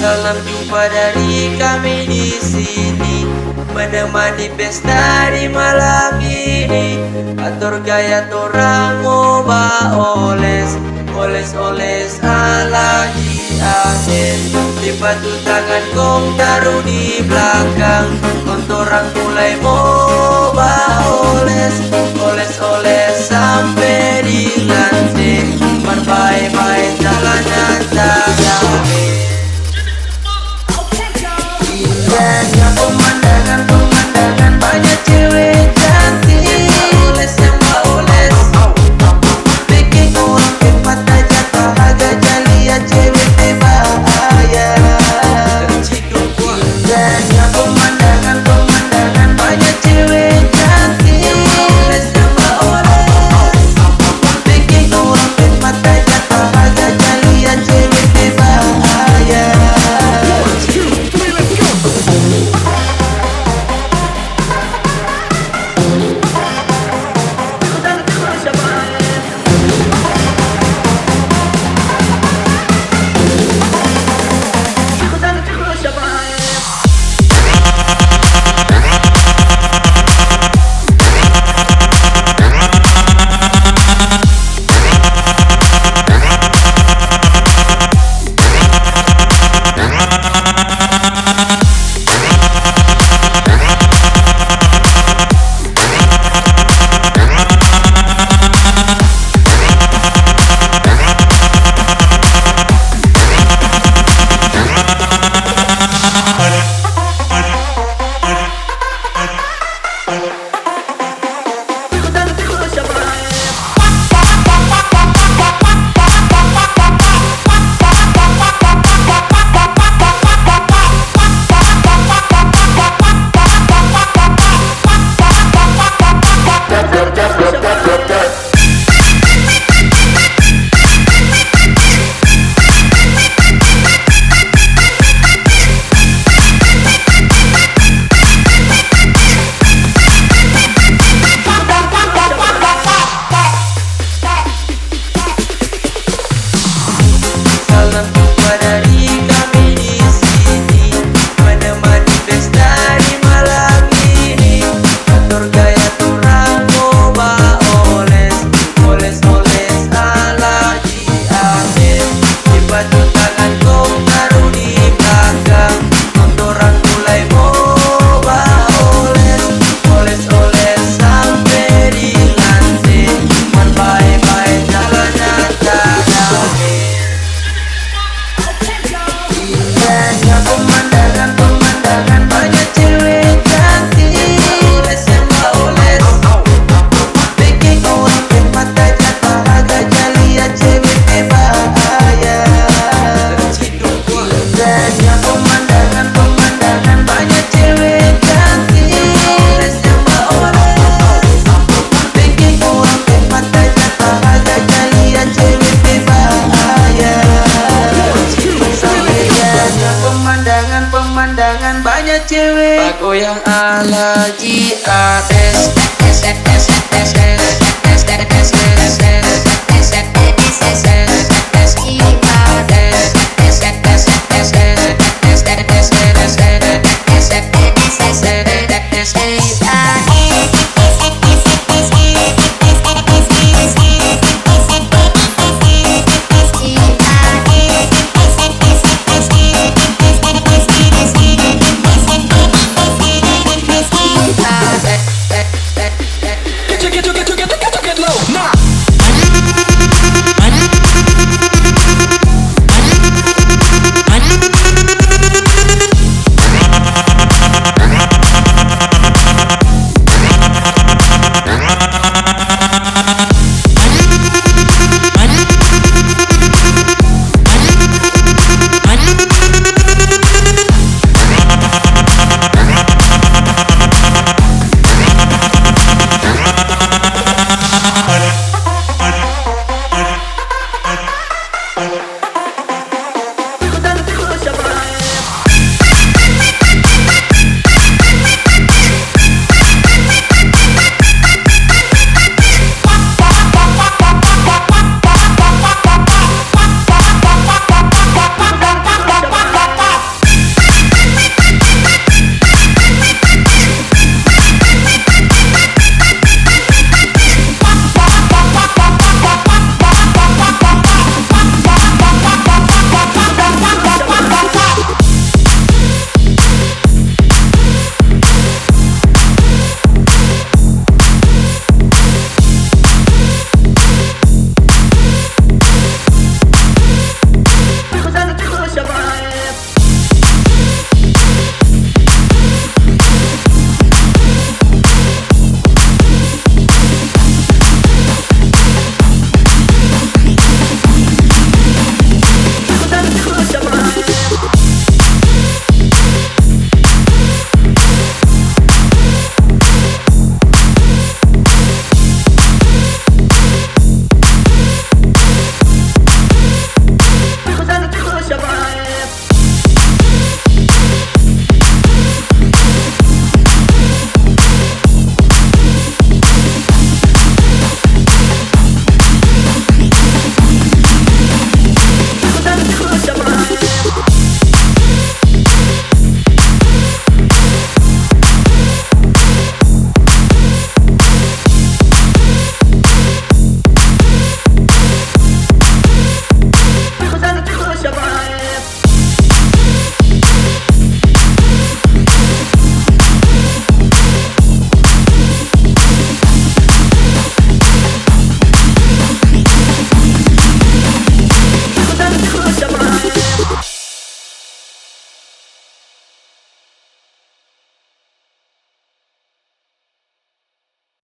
Salam jumpa dari kami di sini menemani pesta di malam ini. Atur gaya torang oba oles, oles oles ala di akhir. Tangan kong taruh di belakang, kontorang mulai moba oles. tan feliz la